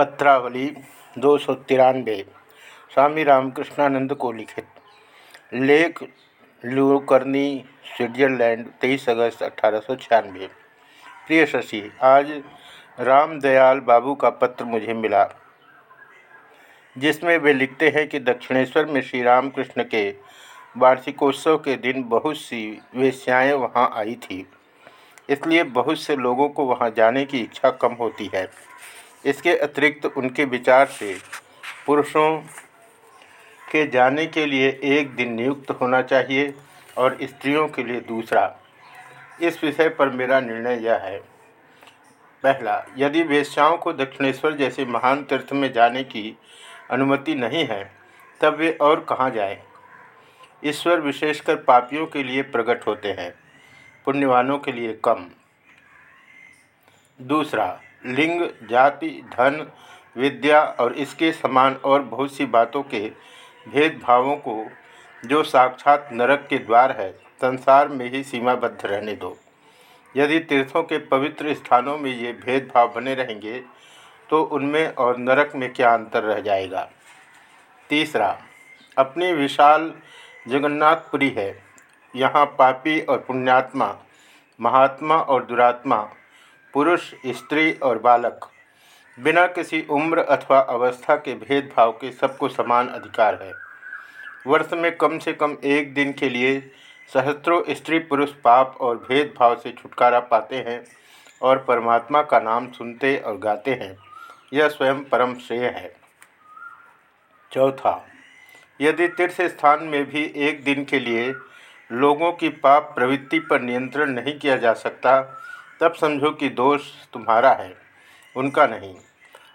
पत्रावली दो सौ तिरानवे। स्वामी रामकृष्णानंद को लिखित। लेख लूकर्नी स्विट्जरलैंड, तेईस अगस्त अठारह सौ छियानवे। प्रिय शशि, आज रामदयाल बाबू का पत्र मुझे मिला, जिसमें वे लिखते हैं कि दक्षिणेश्वर में श्री रामकृष्ण के वार्षिकोत्सव के दिन बहुत सी वेश्याएँ वहाँ आई थी, इसलिए बहुत से लोगों को वहाँ जाने की इच्छा कम होती है। इसके अतिरिक्त उनके विचार से पुरुषों के जाने के लिए एक दिन नियुक्त होना चाहिए और स्त्रियों के लिए दूसरा। इस विषय पर मेरा निर्णय यह है। पहला, यदि वेश्याओं को दक्षिणेश्वर जैसे महान तीर्थ में जाने की अनुमति नहीं है, तब वे और कहाँ जाएँ? ईश्वर विशेषकर पापियों के लिए प्रकट होते हैं, पुण्यवानों के लिए कम। दूसरा लिंग, जाति, धन, विद्या और इसके समान और बहुत सी बातों के भेदभावों को जो साक्षात नरक के द्वार है, संसार में ही सीमाबद्ध रहने दो। यदि तीर्थों के पवित्र स्थानों में ये भेदभाव बने रहेंगे तो उनमें और नरक में क्या अंतर रह जाएगा? तीसरा, अपनी विशाल जगन्नाथपुरी है। यहाँ पापी और पुण्यात्मा, महात्मा और दुरात्मा पुरुष, स्त्री और बालक। बिना किसी उम्र अथवा अवस्था के भेदभाव के सबको समान अधिकार है। वर्ष में कम से कम एक दिन के लिए सहस्त्रों स्त्री पुरुष पाप और भेदभाव से छुटकारा पाते हैं और परमात्मा का नाम सुनते और गाते हैं। यह स्वयं परम श्रेय है। चौथा, यदि तीर्थ स्थान में भी एक दिन के लिए लोगों की पाप प्रवृत्ति पर नियंत्रण नहीं किया जा सकता तब समझो कि दोष तुम्हारा है, उनका नहीं।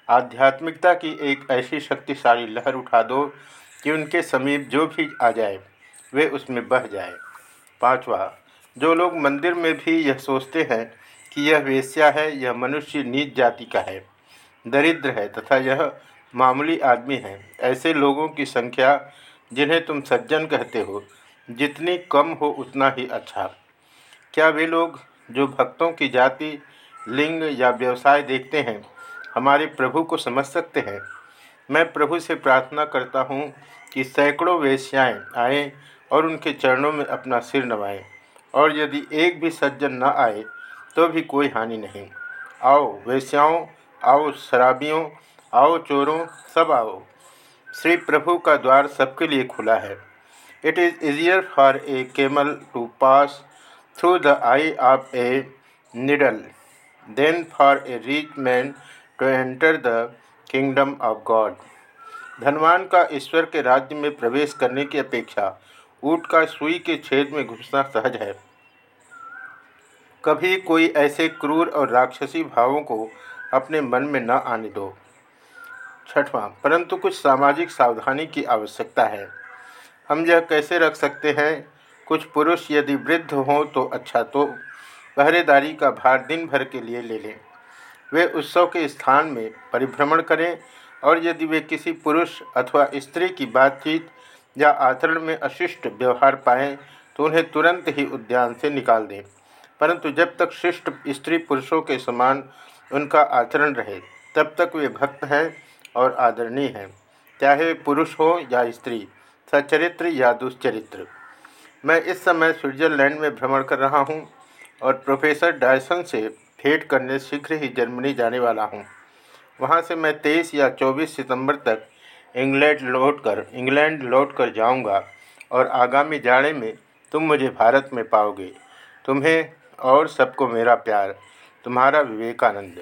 आध्यात्मिकता की एक ऐसी शक्तिशाली लहर उठा दो कि उनके समीप जो भी आ जाए, वे उसमें बह जाए। पांचवा, जो लोग मंदिर में भी यह सोचते हैं कि यह वेश्या है, यह मनुष्य नीच जाति का है, दरिद्र है तथा यह मामूली आदमी है, ऐसे लोगों की संख्या जिन्हें तुम सज्जन कहते हो, जितनी कम हो उतना ही अच्छा। क्या वे लोग जो भक्तों की जाति, लिंग या व्यवसाय देखते हैं, हमारे प्रभु को समझ सकते हैं। मैं प्रभु से प्रार्थना करता हूँ कि सैकड़ों वेश्याएँ आएँ और उनके चरणों में अपना सिर नवाएँ और यदि एक भी सज्जन न आए तो भी कोई हानि नहीं। आओ वेश्याओं, आओ शराबियों, आओ चोरों, सब आओ। श्री प्रभु का द्वार सबके लिए खुला है। It is easier for a camel to pass through the eye of a needle than for a rich man to enter the kingdom of God. धनवान का ईश्वर के राज्य में प्रवेश करने की अपेक्षा, ऊट का सुई के छेद में घुसना सहज है। कभी कोई ऐसे क्रूर और राक्षसी भावों को अपने मन में न आने दो। छठवां, परंतु कुछ सामाजिक सावधानी की आवश्यकता है। हम यह कैसे रख सकते हैं? कुछ पुरुष यदि वृद्ध हों तो अच्छा तो पहरेदारी का भार दिन भर के लिए ले लें। वे उत्सव के स्थान में परिभ्रमण करें और यदि वे किसी पुरुष अथवा स्त्री की बातचीत या आचरण में अशिष्ट व्यवहार पाएँ तो उन्हें तुरंत ही उद्यान से निकाल दें। परंतु जब तक शिष्ट स्त्री पुरुषों के समान उनका आचरण रहे, तब तक वे भक्त हैं और आदरणीय हैं। चाहे पुरुष हो या स्त्री सचरित्र या दुष्चरित्र। मैं इस समय स्विट्ज़रलैंड में भ्रमण कर रहा हूँ और प्रोफेसर डायसन से भेंट करने शीघ्र ही जर्मनी जाने वाला हूँ। वहाँ से मैं 23 या 24 सितंबर तक इंग्लैंड लौटकर इंग्लैंड लौटकर जाऊँगा और आगामी जाड़े में तुम मुझे भारत में पाओगे। तुम्हें और सबको मेरा प्यार। तुम्हारा विवेकानंद।